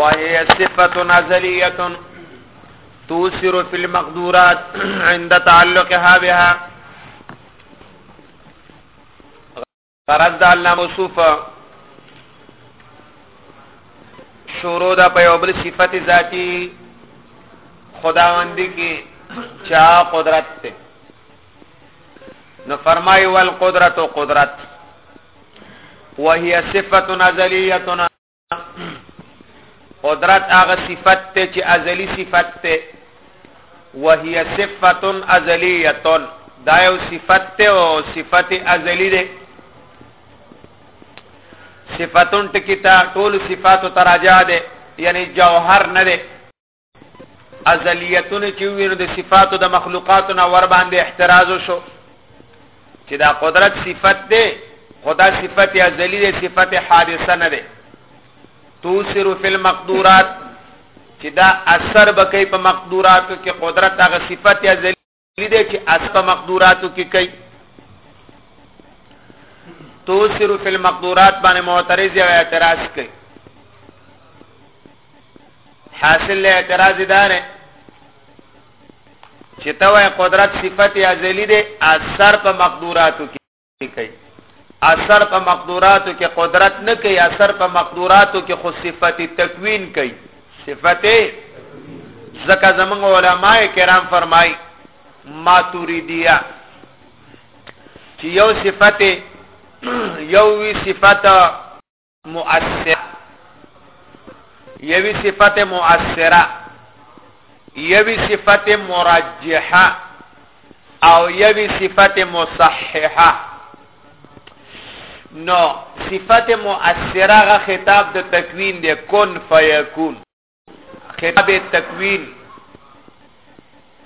وهي صفة نزلية توسر في المقدورات عند تعلقها بها غرض د الله موصوف شروع د په یو بل صفت ذاتی خداوندی کې چا قدرت ته نو فرمای ول قدرت او قدرت وهي صفه ازليه قدرت هغه صفت ته چې ازلی صفت ته وهي صفه ازليه دا یو صفت ته او صفت ازلی ده صفاتون ټکی ته ټول صفات تراجع ده یعنی جوهر نه ده ازلیتونه چې وینو د صفاتو د مخلوقاتو نه ور باندې احتراز شو چې دا قدرت صفت دی خدا صفت ازلی دی صفت حادثه نه دی توسر فی المقدورات چې دا اثر بکې په مقدوراتو کې قدرت هغه صفت ازلی لیدې چې اسبه مقدوراتو کې کوي تو صرف المقدورات باندې معترض یا اعتراض کوي حاصل له اعتراض دار چې توه قدرت صفت ازلی ده اثر په مقدوراتو کې کوي اثر په مقدوراتو کې قدرت نه کوي اثر په مقدوراتو کې خو صفت تکوین کوي صفت زکه زمنګ علما کرام فرمای ماتوریدیه چې یو صفت یو وی صفت مؤثر یوی صفت مؤثره یوی صفت مرجحه او یوی صفت مصححه نو صفت مؤثره غ خطاب د تکوین دی کن فیکون خطاب تکوین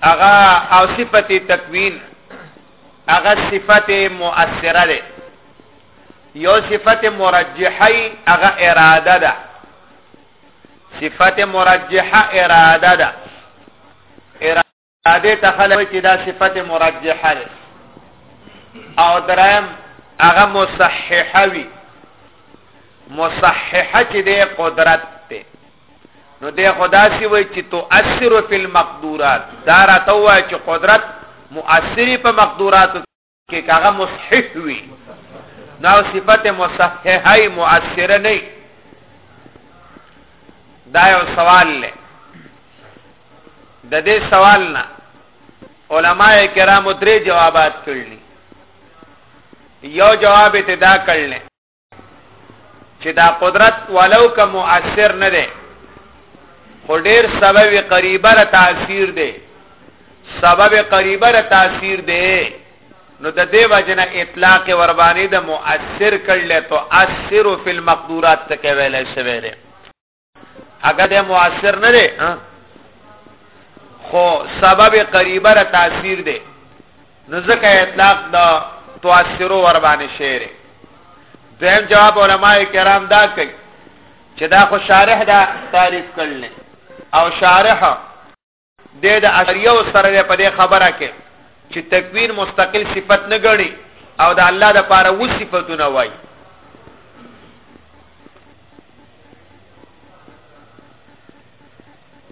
اغا او صفت تکوین اغا صفت مؤثره ده یو صفت مرجحه اغا اراده ده صفت مرجحه اراده ده دې ته خلک چې دا صفت مرجحه ده او درم هغه مصححه وي مصححه چې د قدرت ته نو د خدا سی وای چې تؤثر فی المقدورات دا راته وای چې قدرت مؤثری په مقدوراتو کې کاغه مصحح وي نو صفت مصححه مؤثره نه دا یو سوال لې د دې سوال نه علما کرام درې جوابات کړل یو جواب ته دا کړل چې دا قدرت ولو که مؤثر نه دی خو ډیر سبب قریبه را تاثیر دی سبب قریبه را تاثیر دی نو د دې وجنه اطلاق وربانی د مؤثر کړل ته اثر فی المقدورات ته ویل شوی دی هغه د مؤثر نه دی خو سبب قریبه را تاثیر دی نو ځکه اطلاق د تؤثرو ور باندې شعر دویم جواب علما کرام دا کوي چې دا خو شارح دا تعریف کړل او شارح دی د اشعریه سره دی په دې خبره کې چې تکوین مستقل صفت نه ګڼي او د الله د پاره و صفاتونه وای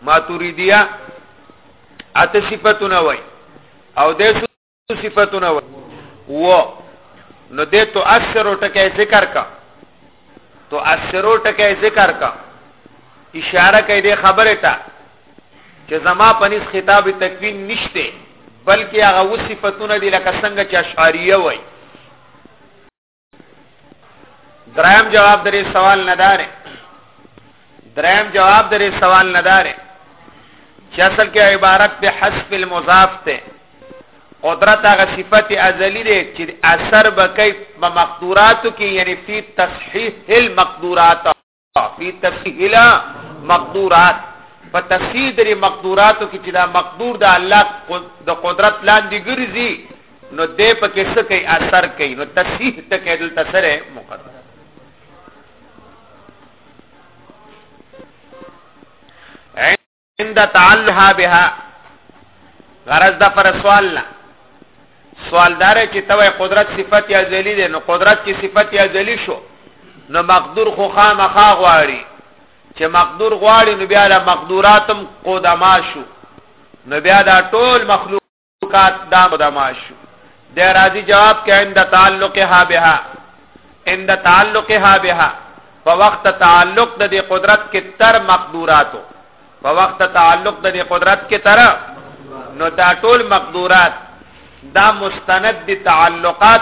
ماتوریدیه اته صفاتونه وای او د صفاتونه و نو دې تو اثر ټکه ذکر کا تو اثر ټکه ذکر کا اشاره کوي دې خبره ته چې زما پنځ خطاب تکوین نشته بلکې هغه صفاتونه دي لکه څنګه چې اشعاریه وایي دریم جواب درې سوال نه دارې دریم جواب درې سوال نه دارې چې اصل کې عبارت به حذف المضاف ته قدرت هغه صفت ازلی دی چې اثر به کوي په مقدوراتو کې یعنی فی تصحیح المقدورات فی تفصیل مقدورات په تفصیل د مقدوراتو کې چې دا مقدور د الله د قدرت لاندې ګرځي نو دې په کې څه کوي اثر کوي نو تصحیح ته کې دلته سره مقدر عند تعلها بها غرض دا پر سوال نه سوال دار چې توې قدرت صفت یا ذلی ده نو قدرت چې صفت یا ذلی شو نو مقدور خو خامخا غواړي چې مقدور غواړي نو بیا له مقدوراتم قدما شو نو بیا دا ټول مخلوق کات دا مدماشو د راضی جواب کې عند تعلقها بها عند تعلقها بها په وخت تعلق د دې قدرت کې تر مقدوراتو په وخت تعلق د دې قدرت کې تر نو دا ټول مقدورات دا مستند دي تعلقات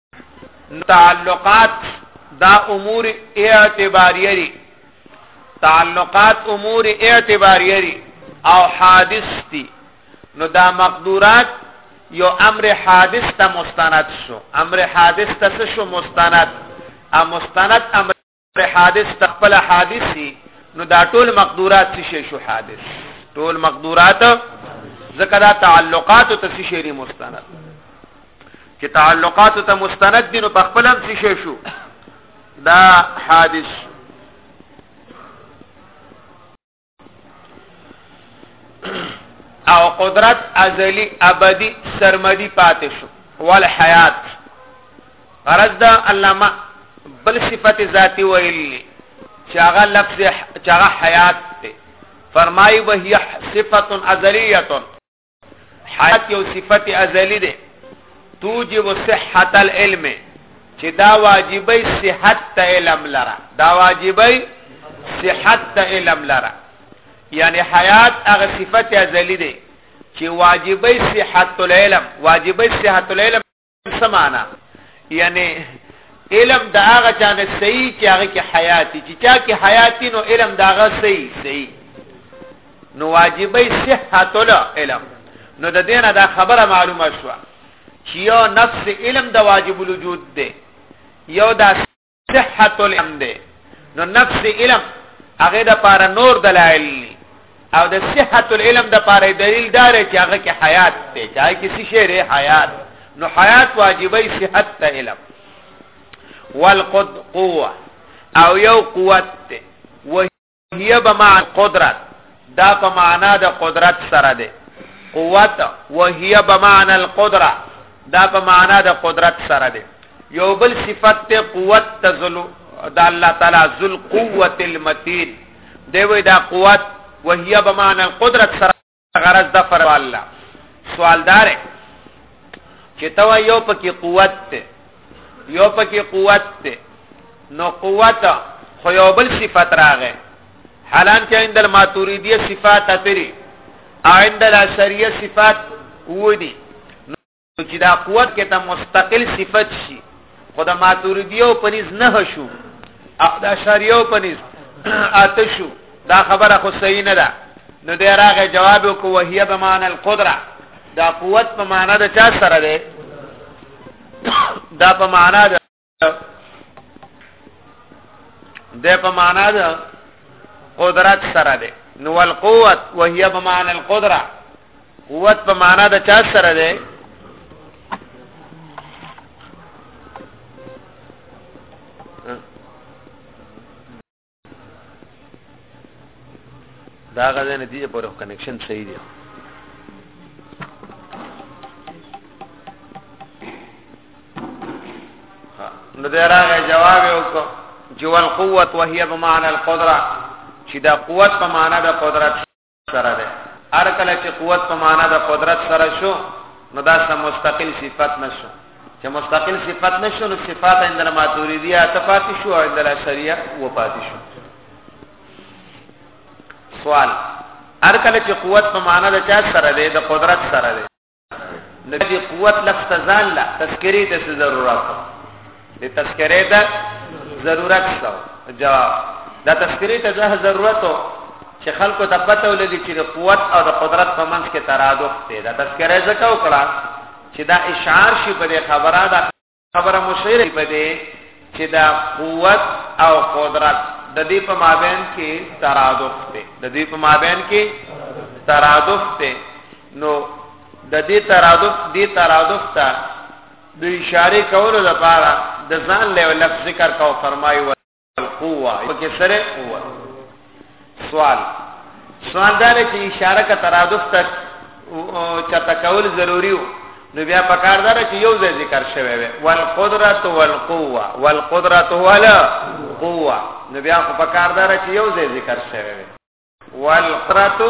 تعلقات دا امور اعتباریه دي تعلقات امور اعتباریه دي او حادث دي نو دا مقدورات یو امر حادث ته مستند شو امر حادث ته شو مستند ا مستند امر په حادث تخپل حادثي نو دا ټول مقدورات څه شو حادث ټول مقدورات ځکه دا تعلقات ته څه شي مستند چې تعلقات ته مستند دي نو په خپل هم څه شو دا حادث او قدرت ازلی ابدی سرمدی پاتې شو ول حیات غرض دا علامه بل صفت ذاتی ویلی چې هغه لفظ چې هغه حیات دی فرمایي وهي صفه ازلیه حیات یو صفت ازلی ده توجب صحت العلم چې دا واجبې صحت ته علم لره دا واجبې صحت ته علم لره یعنی حیات هغه صفت ازلی ده چې واجبې صحت العلم واجبې صحت العلم سمانا یعنی علم دا هغه چانه صحیح چې هغه کې حیاتي چې چا کې حیاتي نو علم دا هغه صحیح صحیح نو واجبې صحت العلم نو د دینه دا خبره معلومه شو چې یو نفس علم د واجب الوجود دی یو دا صحت العلم ده نو نفس علم هغه د پاره نور دلایل او د صحت العلم د پاره دلیل دار چې هغه کې حیات ته چاهي کې څه شی ری حیات نو حیات واجبای صحت ته علم والقد قوه او یو قوت ته هي بمع قدرت دا په معنا د قدرت سره ده قوت وهي بمعنى القدره دا په معنا د قدرت سره ده یو بل صفت ته قوت تزلو دا الله تعالی ذل قوت المتين دی وی دا قوت وهي بمعنى القدرت سره غرض د فروا الله سوالدار چې ته یو پکې قوت ته یو پکې قوت ته نو قوت خو یو بل صفت راغې حالان کې عند الماتوریدیه صفات اتری عند الاشریه صفات ودی چې دا قوت کې ته مستقل صفت شي خو د ماتوریدیو پنځ نه شو او د اشعریو پنځ اته شو دا خبره خو صحیح نه ده نو دی راغې جواب وکړو وهي به معنی القدره دا قوت په معنا د چا سره ده دا په معنا ده په معنا ده قدرت سره ده نو القوت وهي بمعنى القدره قوت په معنا ده چا سره ده دا غزه نتیجه پر کنیکشن صحیح دی نو دا راغی جواب وکړو جوال قوت وهي بمعنى القدره چې دا قوت په معنا د قدرت سره ده هر کله چې قوت په معنا د قدرت سره شو نو دا سم مستقل صفت نشو چې مستقل صفت نشو نو صفات عند الماتوریدیه تفاتی شو او عند الاشریه و پاتی شو سوال هر کله چې قوت په معنا د چا سره ده د قدرت سره ده د دې قوت لفظ ځان لا تذکری ته ضرورت د تذکری ته ضرورت شته جواب دا تذکری ته ځه ضرورت چې خلکو ته پته ولګي چې د قوت او د قدرت په منځ کې ترادف دی دا تذکری ځکه وکړه چې دا اشعار شي په خبره ده خبره مشعر په دې چې دا قوت او قدرت د دې په مابین کې ترادف دی د دې په مابین کې ترادف دی نو د دې ترادف دې ترادف ته د اشاره کولو لپاره د ځان له لفظ ذکر کا فرمایو القوه پکې سره قوه سوال سوال دا چې اشاره کا ترادف ته چاته کول ضروری وو نو بیا پکار دار چې یو ځای ذکر شوی وي والقدرت والقوه والقدرت والقوه نو بیا خو پکار دار چې یو ځای ذکر شوی وي والقرت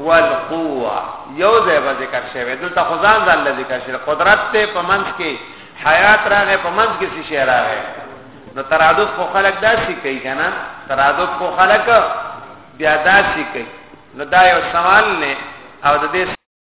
والقوه یو ځای به ذکر شوی دلته خدان ځان له ذکر شوی قدرت ته پمنځ کې حیات راغې پمنځ کې څه شی راغې نو ترادف خو خلق داسي کوي کنه ترادف خو خلق بیا داسي کوي نو دا یو سوال نه او د دې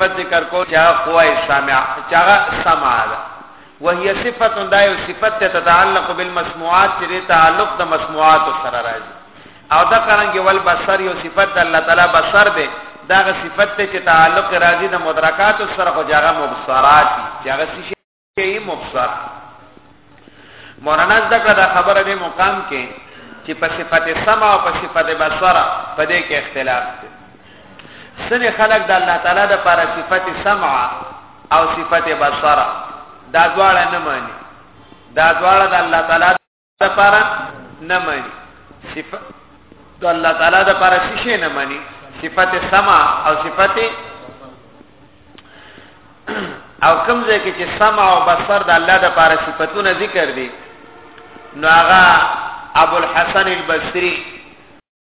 په ذکر کو چې هغه قوای سامع چې هغه سمع ده وهي صفت دا یو صفت ته تتعلق بالمسموعات چې تعلق د مسموعات سره راځي او دا څنګه ول بصر یو صفت د الله تعالی بصر ده دا صفت ته چې تعلق راځي د مدرکات سره خو هغه مبصرات چې هغه کوي مفسر مولانا زده کړه دا خبره دې مقام کې چې په صفت سما او په صفت بصر په دې کې اختلاف دی سنه خلق د الله تعالی د پر صفت سمع او صفت بصر دا دواړه نه مانی دا دواړه د الله تعالی لپاره نه مانی صفت د الله تعالی د لپاره شي نه مانی صفت سما او صفت او کوم ځای کې چې سما او بصر د الله د لپاره صفاتونه ذکر دي نو هغه ابو الحسن البصري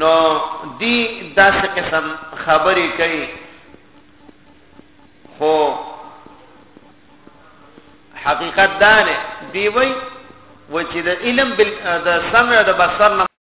نو دی داسې قسم خبرې کوي خو حقیقت دا نه دی وای و چې د علم بل د سمع د بصر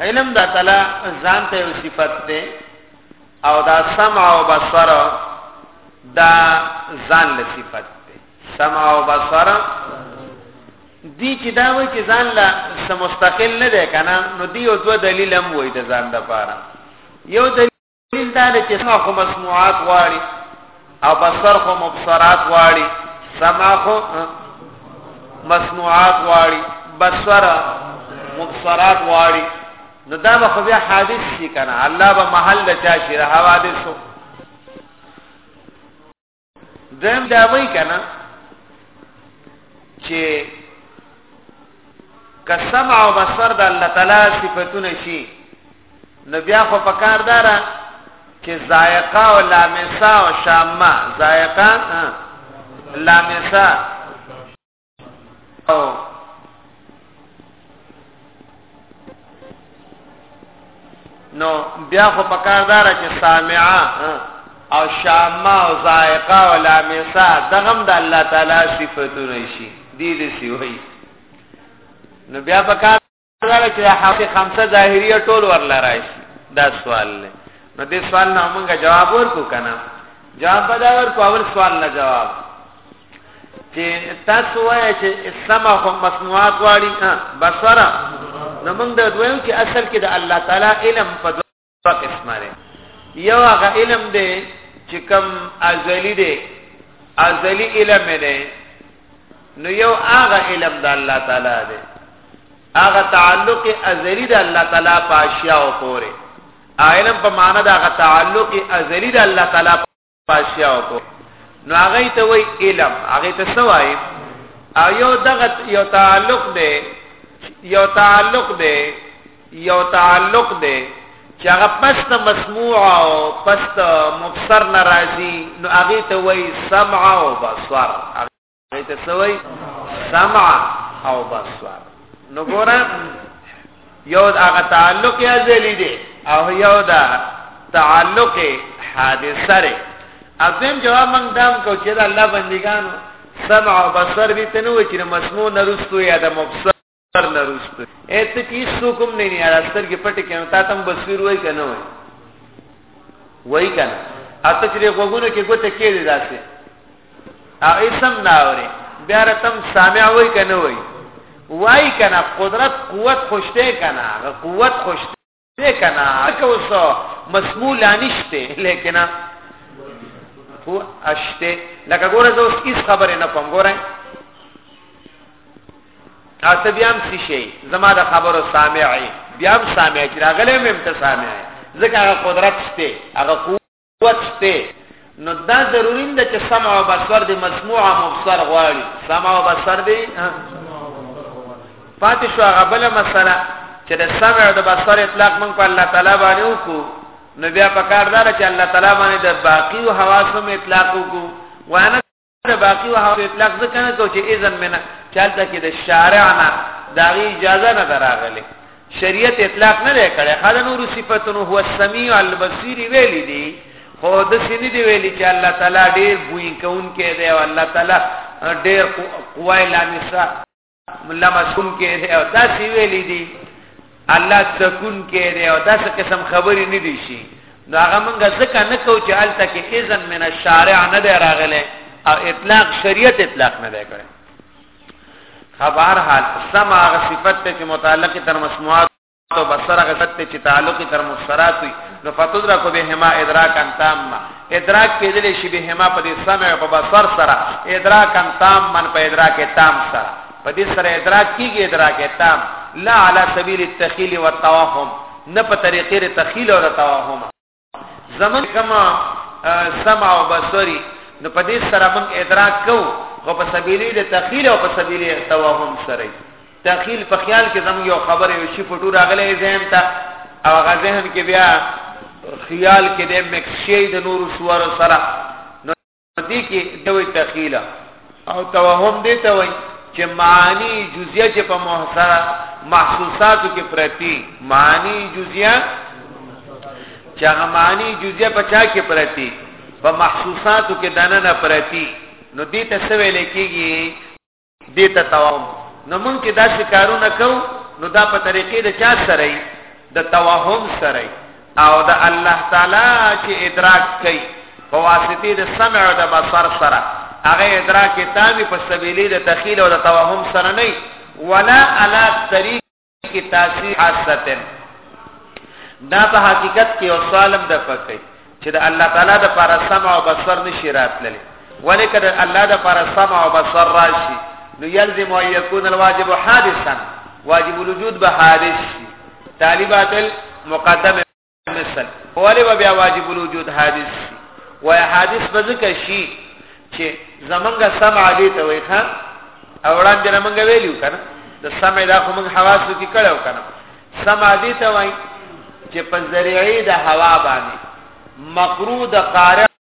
علم د تعالی ځان ته یو صفت ده او دا سمع او بصر دا ځان له صفت ده سمع او بصر دی چې دا وایي چې ځان له سمستقل نه ده کنه نو دی یو دوه دلیل هم وایي د ځان لپاره یو دلیل دلیل دا دی چې سمع خو مسموعات غواړي او بصر خو مبصرات غواړي سمع خو مسموعات غواړي بصر مبصرات غواړي نو دا به خو بیا حادث شي کنه الله به محل چا شي حوادثو دویم دا وای کنه چې قسم او بصر د الله تعالی صفاتونه شي نو بیا خو پکار دارا چې ذائقه او لامسه او شامه ذائقه لامسه نو بیا خو پکاردار چې سامعه او شامه او ذائقه او لامیسا دغم د الله تعالی صفاتونه شي دي دي سی وای نو بیا پکار دا چې حق خمسه ظاهریه ټول ورلا راشي دا سوال دی نو دې سوال نه موږ جواب ورکو کنه جواب دا ورکو اول سوال نه جواب چې تاسو وایئ چې سما هم مسموعات واړي بصره نو موږ دا دویم چې اصل کې د الله تعالی علم په په قسمه دی یو هغه علم دی چې کم ازلی دی ازلی علم دی نو یو هغه علم د الله تعالی دی هغه تعلق ازلی د الله تعالی په اشیاء پورې علم په معنا د هغه تعلق ازلی د الله تعالی پاشیاو کو نو هغه ته وای علم هغه ته سوای او یو دغه یو تعلق دی یو تعلق دی یو تعلق دی چې هغه پست مسموع او پست مبصر ناراضي نو هغه ته وای سمع او بصر ایت سوی سمع او بصر نو ګورم یو هغه تعلق یا ذلی دی او یو دا تعلق حادثه ری اځم جواب من دام کو چې الله بندگانو سمع او بصر دې تنو چې مسموع نرستو یا د مبصر پر نرسته ایت کی سوکم نه نه راستر کې پټ کې تا تم بصیر وای کنه وای وای کنه اته چې غوګونه کې ګوته کې دی داسې او اسم نه اوري بیا رتم سامع وای کنه وای وای کنه قدرت قوت خوشته کنه قوت خوشته دی کنا که اوس مسموع لا نشته لیکن هو اشته لکه ګوره زه اوس هیڅ خبرې نه کوم ګوره تاسو بیا هم څه شي زما د خبرو سامعي بیا هم سامعي چې راغلی مې هم ته سامعي ځکه هغه قدرت شته هغه وڅته نو دا ضروری ده چې سمع او بصر دې مسموع او مبصر غواړي سمع او بصر دې پاتې شو هغه بل مسله چې د سمع او د بصر اطلاق موږ په الله تعالی باندې وکړو نو بیا په کار دار چې الله تعالی باندې د باقی او حواسو اطلاق وکړو وانا دا باقی وه او اطلاق ځکه نه کو چې اذن منه چالتہ کې د شارع نه داغي اجازه نه دراغله شریعت اطلاق نه لري خاله نور صفاتونو هو السميع البصير ویل دي خو د سینې دی ویل چې الله تعالی ډېر بوین کون کې دی او الله تعالی ډېر قوای لامسا مولا معصوم کې دی او دا سی ویلې دي الله سکون کې دی او دا څه قسم خبرې نه دي شي نو هغه موږ ځکه نه کو چې الته کې اذن من الشارع نه دی راغله او اطلاق شریعت اطلاق نه دی کړی خبر حال سما صفت ته متعلق تر مسموعات تو بسره غلط چې تعلق تر مفسرات وي نو فتدرک بهما ادراکا تاما ادراک کېدل شي بهما په دې سمع او په بصر سره ادراکا تاما په ادراک تام سره په دې سره ادراک کیږي ادراک تام لا علی سبیل التخیل والتوهم نه په طریقې تخیل او توهم زمون کما سمع او بصری نو په دې سره موږ ادراک کوو خو په سبیلی د تخیل او په سبیلی توهم سره تخیل په خیال کې زموږ یو خبره یو شی پټو راغلی ذهن ته او هغه ذهن کې بیا خیال کې د مکس شي د نور سوار سره دې کې دوی دخیله او توهم دې ته وایي چې معنی جزئیه چې په محصره محسوساتو کې پرتی معنی جزئیه چې هغه معنی جزئیه په چا کې پرتی په محسوساتو کې دنه نه پرتی نو دې ته څه ویل کېږي دې ته توهم نو مونږ کې دا شکارونه کو نو دا په طریقې د چا سره ای د توهم سره ای او د الله تعالی چې ادراک کوي په واسطه د سمع او د بصر سره هغه ادراک تامي په سبيلي د تخيل او د توهم سره نه ولا على طريق کی تاثیر حاصلتن دا په حقیقت کې یو سوالم د پکې چې د الله تعالی د پر سمع او بصر نشي راتللی ولیکه د الله د پر سمع او بصر راشي نو یلزم ان یکون الواجب حادثا واجب الوجود به حادث شي طالبات المقدمه مثل اولی و بیا واجب الوجود حادث و حادث بذکر شي چې زمنګ سمع دي ته وای خان اوران دې موږ ویلو کنه د سمع دا خو موږ حواسو کې کړو کنه سمع دي ته وای چې په ذریعه د هوا باندې مقرود قارع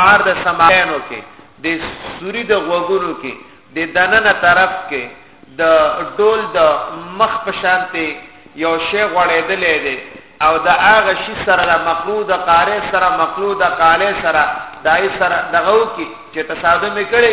پار د سماینو کې د سوري د غوګونو کې د دننه طرف کې د ډول د مخ په شانته یو شی غړېدلې دی او د هغه شی سره د مقلود قاره سره مقلود قاله سره دای سره دغه کی چې تصادم کړي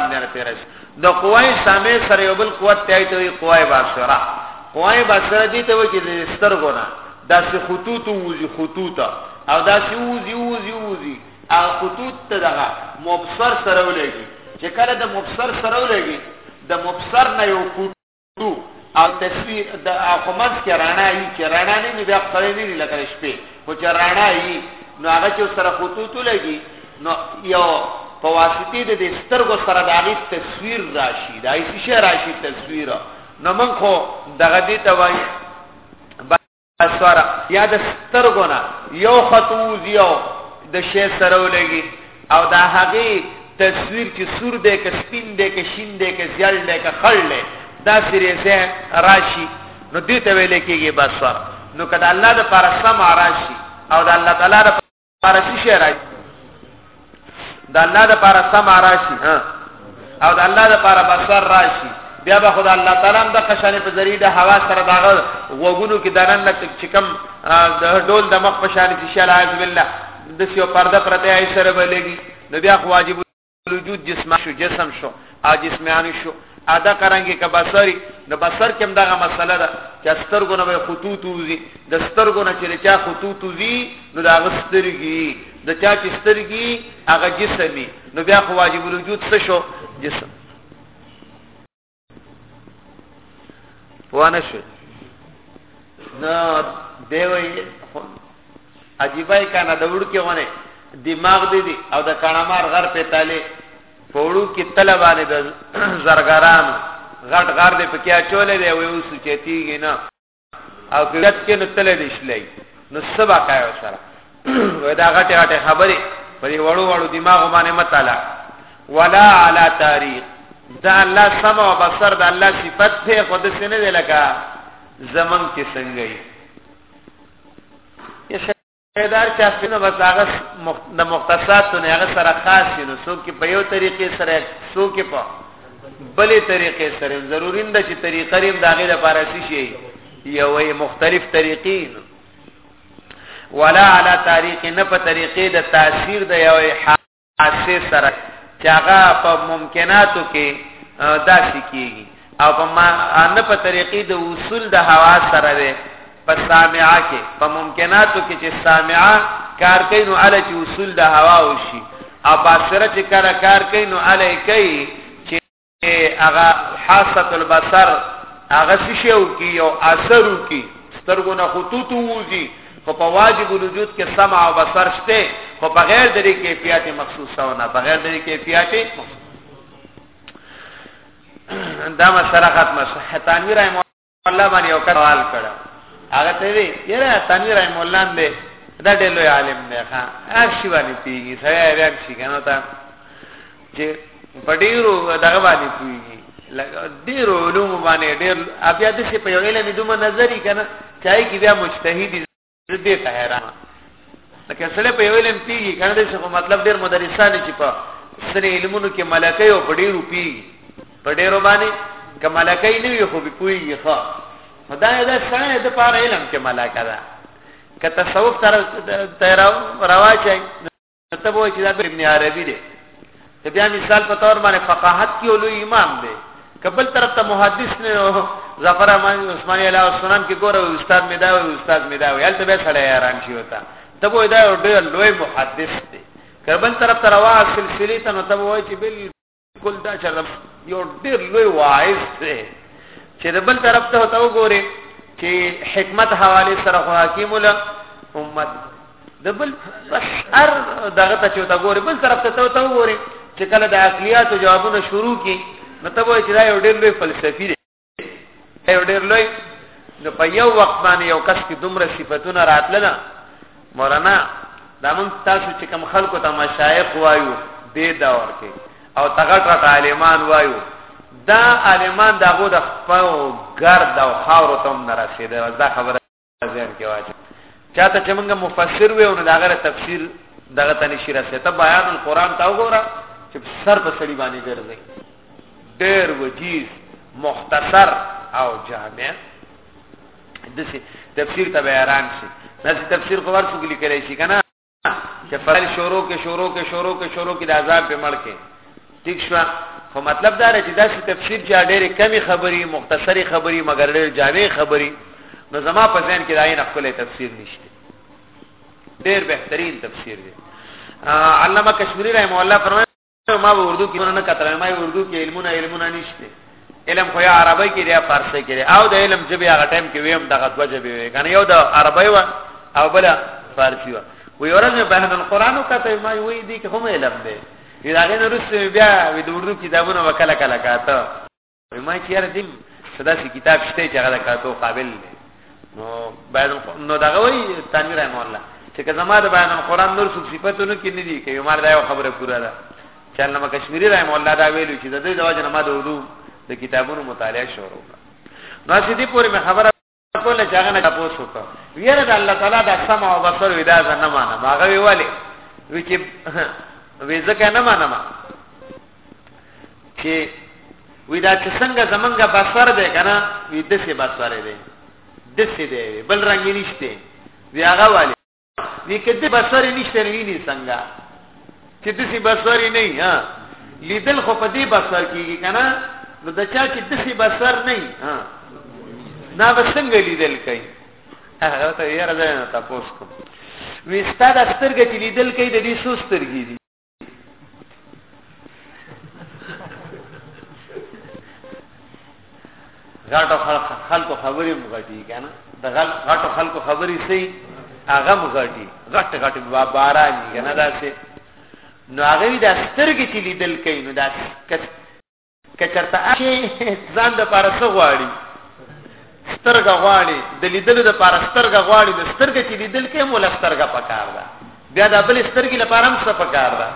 باندې تیرش د قوای سامې سره یو بل قوت ته ایته وی قوای باسره قوای باسره دي ته وی چې سترګو نه داسې خطوط ووزي خطوط او داسې ووزي ووزي ووزي او خطوط ته دغه مبصر سره ولګي چې کله د مبصر سره ولګي د مبصر نه یو تو او تصویر د اخمس کې رانا یي چې رانا نه دی بیا خپل نه دی لکه شپې خو چې رانا یي نو هغه چې سره خطوط لګي نو یو په واسطه د سترګو سره د هغه تصویر راشي دا هیڅ شي راشي تصویر نو موږ خو دغه دې ته وایي اسوار یا د سترګونه یو خطوز یو د شی سره ولګي او دا هغه تصویر چې سور دی که سپین دی که شین دی که زیړ دی که خړ دی دا سری زه راشي نو دې ته ویل کېږي بسوار نو کله الله د پر سم راشي او د الله تعالی لپاره څه شی راځي د الله لپاره سمع راشي ها او د الله لپاره بصر راشي بیا به خدای الله تعالی هم د قشانې په ذریعہ د هوا سره داغه وګونو کې دنن لک چکم د ډول د مخ په شان کې شاله اعوذ بالله د سیو پرده پرته یې سره بلګي نو بیا خو واجب وجود جسم شو جسم شو ا جسمانی شو ادا کرانګي که بصري نو بصر کې هم دغه مسله ده چې سترګو نه خطوط وزي د سترګو نه چې چا خطوط وزي نو دا غسترګي د چا چې سترګي هغه جسمي نو بیا خو واجب الوجود څه شو جسم وانه شو نو دی وی عجیبای کنه د وړو کې ونه دماغ دی دی او د کڼمار غر په تاله په وړو کې تل باندې د زرګران غټ غر دې پکې اچولې دی او یو سوچتیږي نه او کړت کې نو تل دې شلې نو سبا کای وسره وای دا غټه غټه خبره پرې وړو وړو دماغ باندې متاله ولا علی تاریخ دا الله سمع او بصر دا الله صفت ته خود سره نه لکه زمن کې څنګه یې دار چاپی نو بس هغه د مختصات نه هغه سره خاص نو څوک په یو طریقې سره څوک په بلې طریقې سره ضروري نه چې طریقې ریم داغه لپاره شي یوې مختلف طریقې ولا علی طریقې نه په طریقې د تاثیر د یوې اسه سره چې هغه په ممکناتو کې داسې کیږي او په ما ان په طریقې د اصول د هوا سره ده په سامعه کې په ممکناتو کې چې سامعه کار کوي نو اله چې اصول د هوا وشي او باسره چې کار کار کوي نو اله کوي هغه حاسه البصر هغه څه شو کی یو اثر کی سترګو نه خطوط ووزي خو په واجب الوجود کې سمع او بصر شته خو په غیر د دې کیفیت مخصوصه او نه په غیر د دې کیفیت دا مسله ختمه شو حتانوی رحمه الله باندې یو کړهال کړه هغه ته وی یره تنویر رحم الله دې دا ډېر لوی عالم دی ښا هر شي باندې پیږي سړی بیا شي کنه تا چې پډیرو دغه باندې پیږي ډېر علوم باندې ډېر بیا د څه په یو علم دومره نظری کنه چای کې بیا مجتهدی زه دې ته حیران لکه سره په یو علم پیږي کنه دې څه مطلب ډېر مدرسان چې په سره علمونو کې ملکه او په ډېرو پیږي په ډېرو باندې که ملکه نه وي خو به پويږي ښا خدای دا سره د پاره علم کې ملکه ده که تصوف تر تیراو رواچای نو ته به وایې چې دا ابن عربي دی که بیا مثال په طور باندې فقاهت کې لوی امام دی که بل طرف ته محدث نه و ظفر امان عثماني علیه السلام کې ګوره استاد مې دا وي استاد مې دا وي هلته به سړی حیران شي وتا ته به دا ډېر لوی محدث دی که بل طرف ته روا سلسله ته نو ته به وایې چې بل کول دا چې یو ډېر لوی واعظ دی چې د بل طرف ته ته وګوري چې حکمت حواله سره حکیم ول امت د بل بس هر دغه ته چې ته وګوري بل طرف ته ته وګوري چې کله د عقلیات او جوابونه شروع کی نو ته وایې چې دا یو ډېر لوی فلسفي دی یو ډیر لوی نو په یو وخت باندې یو کس کې دومره صفاتونه راتلنه مولانا دا موږ تاسو چې کم خلکو ته مشایخ وایو دې دور کې او تغټ عالمان وایو دا عالمان دغه د خپل ګرد او خاور ته هم نه رسیدل دا خبره ځین کې واچ چاته چې موږ مفسر وې او نو داغه تفسیر دغه تنې شي راځي ته بیان القرآن تا وګوره چې سر په سړی باندې ګرځي ډېر وجیز مختصر او جامع دسی تفسیر ته بیان شي دسی تفسیر خبر څوک لیکلی شي کنه چې فعل شروع کې شروع کې شروع کې شروع کې د عذاب په مړ کې ټیک شو خو مطلب دا دی چې دا څه تفسیر چې ډېرې کمی خبري مختصری خبري مګر ډېر جامع خبري نو زما په ذهن کې دا یې خپل تفسیر نشته ډېر بهترین تفسیر دی علامه کشمیری رحم الله فرمایي ما به اردو کې نه کتل ما اردو کې علمونه علمونه نشته علم خو یا عربی کې دی فارسی کې دی او د علم جبه هغه ټایم کې ویم دغه دوه جبه وي کنه یو د عربی و او بل فارسی و وی ورځ به د قران او کته ما وی دی کې هم علم دی دا غنه رسې بیا وی د اردو کتابونه وکاله کله کاته ما چې یاره دې صدا سي کتاب شته چې هغه کاتو قابل دی نو بیان نو دا غوي تنویر رحم الله چې که زما د بیان قرآن نور څه صفاتونه کې نه دي کې یو مار دا یو خبره پوره ده چې علامه کشمیری رحم الله دا ویلو چې د دې د وجه نه ما د علوم د کتابونو مطالعه شروع کړه نو چې دې پورې خبره کوله چې هغه نه تاسو وکړه ویره د الله تعالی د سمع او بصر ودا نه مانه هغه ویواله وی چې وی ځکه نه مانه ما چې وی دا چې څنګه زمونږه بصر دی کنه وی د څه بصر دی د څه دی بل رنگ نشته وی هغه واله ني کدي بصری نشته نه ویني څنګه چې دسی بصری نه ها لیدل خو په دې بصر کیږي کنه نو د چا چې دسی بصر نه ها نا بسنګ لیدل کوي هغه ته یې راځي نه تاسو کوم وستا د سترګې لیدل کوي د دې سو سترګې دي غټو خلکو خبرې مغټي کنه د غټو خلکو خبرې سي هغه مغټي غټ غټ باران کنه دا سي نو هغه دا سترګې چې لیدل کوي نو دا که چرته شي ځان د پاره څه غواړي سترګه غواړي د لیدلو د پاره سترګه غواړي د سترګه چې لیدل کې مولا سترګه پکار ده بیا د بل سترګې لپاره هم څه پکار ده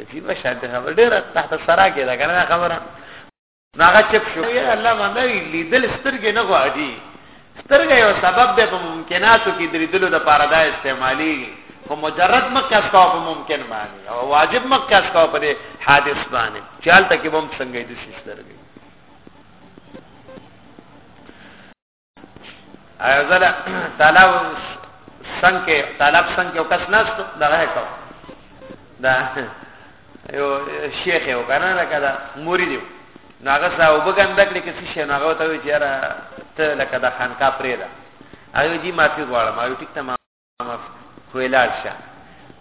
عجیب شاته خبر ډیره تحت سرا کې ده کنه خبره نو هغه چپ شو یا الله باندې لیدل سترګې نه غواړي سترګې یو سبب دی په ممکناتو کې دریدلو د پاره دا استعمالي خو مجرد مکه شو په ممکن باندې او واجب مکه شو په حادث باندې چالت کې بم څنګه دي سترګې ایزل طالب څنګه طالب څنګه یو کس ناست دغه کو دا یو شیخ یو کنه لکه دا مرید یو نو هغه ساو بګند کړي کې څه شي نو هغه ته وی چیرې ته لکه دا خانقاه پرې ده هغه جی معافي غواړم هغه ټیک ته کویلار شه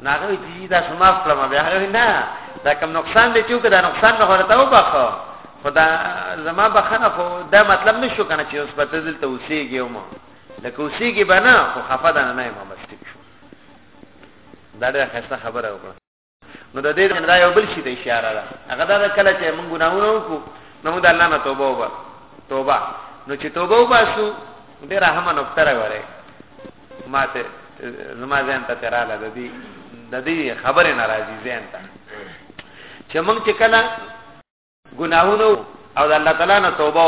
نو هغه وی چې دا شما خپل ما بیا هغه نه دا کوم نقصان دی چې دا نقصان نه ورته وبخو خدا زما بخنه خو دا مطلب نشو کنه چې اوس پته دلته اوسېږي او ما لکه اوسېږي بنا خو خفه ده نه ما بس ټیک شو دا ډېره خسته خبره وکړه نو د دې دا یو بل شي ته اشاره ده هغه دا کله چې موږ ګناهونه وکړو نو موږ د الله نه توبه وبا توبه نو چې توبه وباسو ډېر رحمه نقطه راغره ماته زما ځان ته تراله د دې د دې خبره ناراضي ځان ته چې موږ چې کله ګناهونو او د الله تعالی نه توبه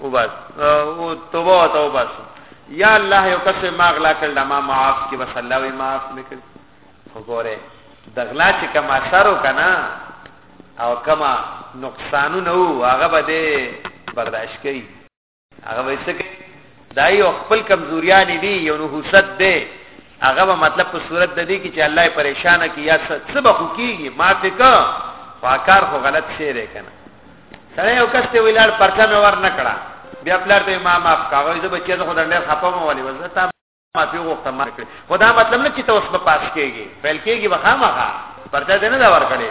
او بس او توبه او توبه یا الله یو کس ما غلا کړل ما معاف کی بس الله وی معاف نکړ وګوره د غلا چې کما اثر وکنا او کما نقصانونه وو هغه به برداشت کوي هغه به څه کوي دا یو خپل کمزوریان دي یو نحوست دی هغه به مطلب په صورت د دې کې چې الله پریشان کی یا څه به خو کیږي ما ته کا فاکار خو غلط شی دی کنه سره یو کس ته ویلار پرچا مې ور نه کړه بیا پلار ته ما معاف کاوه زه بچی زه خو ډېر خپم ولې وزتا معافي وغوښته ما کړې خو دا مطلب نه چې ته اوس به پاس کېږي فیل کېږي به خامخا پرچا دې نه دا ورکړې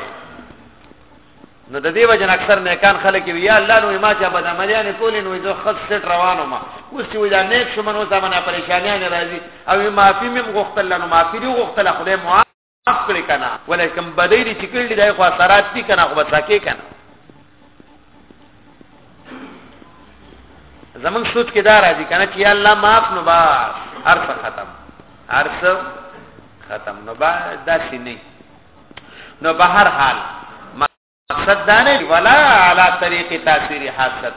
نو د دې وجه اکثر نیکان خلک وي یا الله نو ما چې بد عملیان کول نو زه خود سټ روانو ما اوس چې وځه نیک شوم نو زمونه پریشانیان راځي او معافي مې غوښتل نو معافي دی غوښتل خدای مو اخلي کنه ولیکم بدې دي چې کړي دای خو اثرات دي کنه خو بساکه کنه زمون سوچ کې دا راځي کنه چې الله معاف نو با ارث ختم ارث ختم نو با داسې نه نو بهر حال مقصد دا نه ولا علی طریق تاثیر حاصلت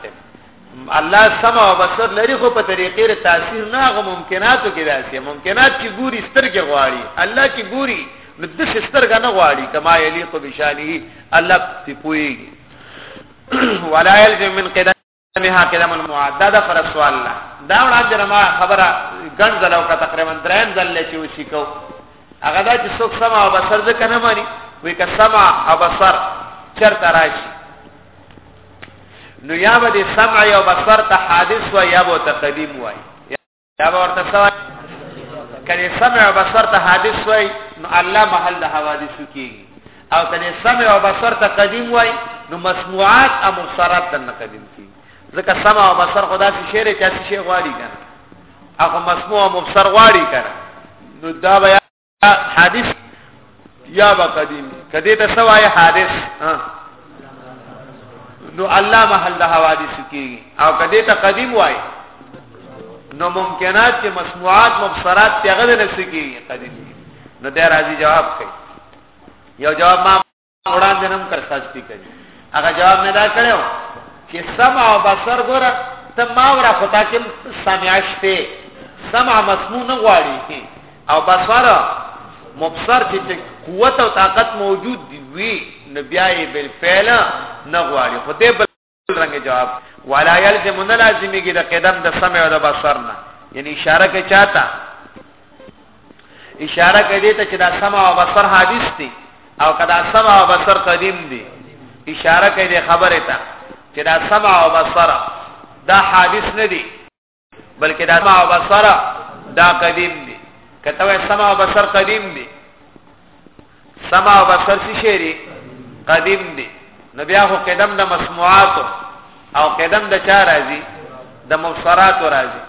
الله سمع او بصر لري خو په طریقې تاثیر نه غو ممکناتو کې راځي ممکنات چې ګوري سترګې غواړي الله چې ګوري نو د سترګې نه غواړي کما یلیق بشانه الله په پوي ولا یلزم من قدر سمها کلام المعدد پر سوال لا دا وړاندې ما خبره ګڼ ځلو کا تقریبا دریم ځل چې وشي کو هغه دا چې څوک سما او بصر ځکه نه مانی وی که سما او بصر چرته راشي نو یا به سمع او بصر ته حادث و یا به تقدیم وای دا ورته سوال کله سمع او بصر ته حادث وای نو الله محل د حوادث کیږي او کله سمع او بصر ته قدیم وای نو مسموعات او مبصرات ته قدیم کیږي ځکه سمع او بصر خدا سي شعر کې سي شي غواړي کنه هغه مسموع او مبصر غواړي کنه نو دا بیا حادث یا وقدیم کدی ته سوای حادث نو الله محل د حوادث کیږي او کدی ته قدیم وای نو ممکنات چې مسموعات مبصرات ته غوډه نفس کیږي قدیم نو د راځي جواب کوي یو جواب ما وړاندې نم کړ ساز پی کوي هغه جواب مې دا کړو چې سمع او بصر ګوره ته ما ورا خدا کې سمع شته سمع مسموع نه غواړي او بصر مبصر چې قوت او طاقت موجود دی وی نبیای بالفعل نه غواړي خو دې رنګ جواب ولا يلزم نه لازمي کې د قدم د سمع او د بصر نه یعنی اشاره کې چاته اشاره کې دې ته چې دا سمع او بصر حادث دي او کدا سمع او بصر قدیم دي اشاره کې دې خبره ته چې دا سمع او بصر دا حادث نه دي بلکې دا سمع بصر دا قدیم دی کته وای سمع بصر قدیم دی سمع بصر څه شی دی قدیم دی نو بیا خو قدم د مسموعات او قدم د چا راځي د مبصرات راځي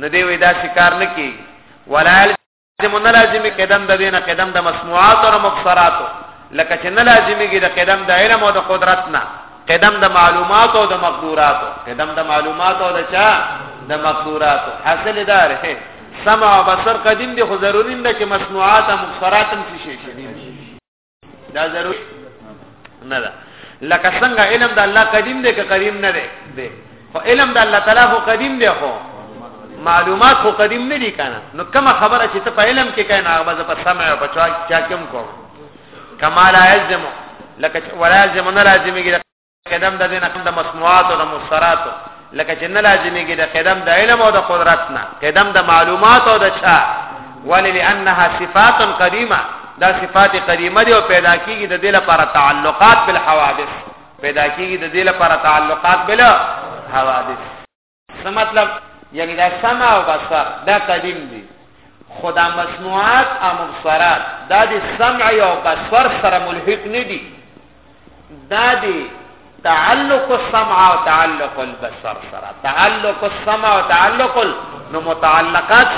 نو دی وای دا شکار نه کی ولایل لازم نه لازمي قدم د دینه قدم د مسموعات او مبصرات لکه چې نه لازميږي د قدم د علم او د قدرت نه قدم د معلومات او د مقدورات قدم د معلومات او د چا د مقدورات حاصل دار هي سمع او بصر قدیم دي خو ضروري نه چې مسموعات او مبصرات هم شي شي دا ضرور نه ده لکه څنګه علم د الله قدیم دی که قدیم نه دی دی خو علم د الله تعالی خو قدیم دی خو معلومات خو قدیم نه دي کنه نو کومه خبره چې ته په علم کې کین هغه به په سمع او په چا چا کوم کوم کمال یلزم لکه ولا یلزم نه لازمي قدم د دینه د مسموعات او د مسرات لکه چې نه لازميږي د قدم د علم او د قدرت نه قدم د معلومات او د چا ولی لانها صفات قدیمه دا صفات قدیمه دی او پیدا کیږي د دې لپاره تعلقات بالحوادث پیدا کیږي د دې لپاره تعلقات بل حوادث څه مطلب یعنی دا سمع او بصر دا قدیم دي خدا مسموعات او مبصرات دا د سمع او بصر سره ملحق نه دي دا د تعلق السمع او تعلق البصر سره تعلق السمع او تعلق نو متعلقات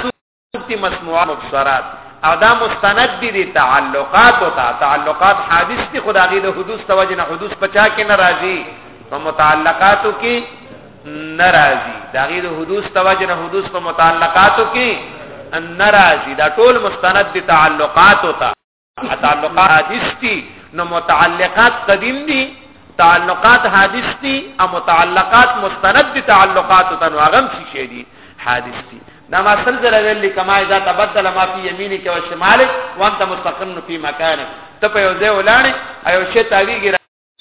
مفتی مسموعه مبصرات او دا مستند دي دي تعلقات او تا تعلقات حادث دي خدای د حدوث توجه نه حدوث پچا کې ناراضي په متعلقاتو کې ناراضي دا غي د حدوث توجه نه حدوث په متعلقاتو کې ناراضي دا ټول مستند دي تعلقات او تا تعلقات حادث دي نو متعلقات قدیم دي تعلقات حادث دي او متعلقات مستند دي تعلقات ته نو هغه څه شي دي حادث دي دا ما سل زره ویل کما اذا تبدل ما في يمينك وشمالك وانت مستقر في مكانك ته په یو ځای ولاړې ایو شی تاویږي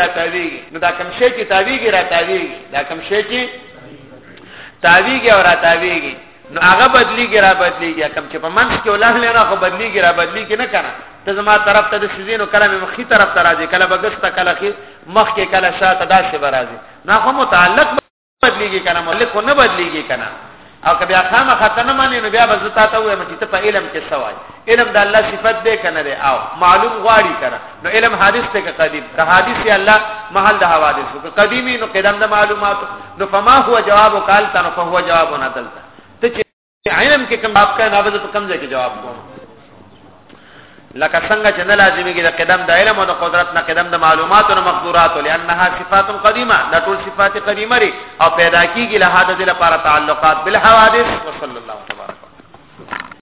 تاویږي نو دا کم شي چې تاویږي را تاویږي دا کم شي چې تاویږي او را تاویږي نو هغه بدلیږي را بدلیږي کم چې په منځ کې ولر لنه خو بدلیږي را بدلیږي نه کنه ته زما طرف ته د سيزینو کله مې مخې طرف ته راځي کله بغسته کله مخ کې کله شاته داسې برازي نو خو متعلق بدلیږي کنه ملک نه بدلیږي کنه او که بیا خامه ختنه مانی نو بیا به زه تاسو وایم چې ته په علم کې سوای علم د الله صفت دی کنه دی او معلوم غواړي کنه نو علم حادث ته قدیم که حادث یا الله محل د حوادث که قدیمی نو قدم د معلومات نو فما هو جواب قال تنه فهو جواب نه دلته چې علم کې کوم باب کړه هغه په کوم ځای کې جواب کوم لکه څنګه چې نه لازمي کې د قدم د علم او د قدرت نه قدم د معلوماتو نه مقدورات لانها صفات قديمه دا ټول صفات قديمه لري او پیدا کیږي له حادثه لپاره تعلقات بالحوادث وصلی الله تبارک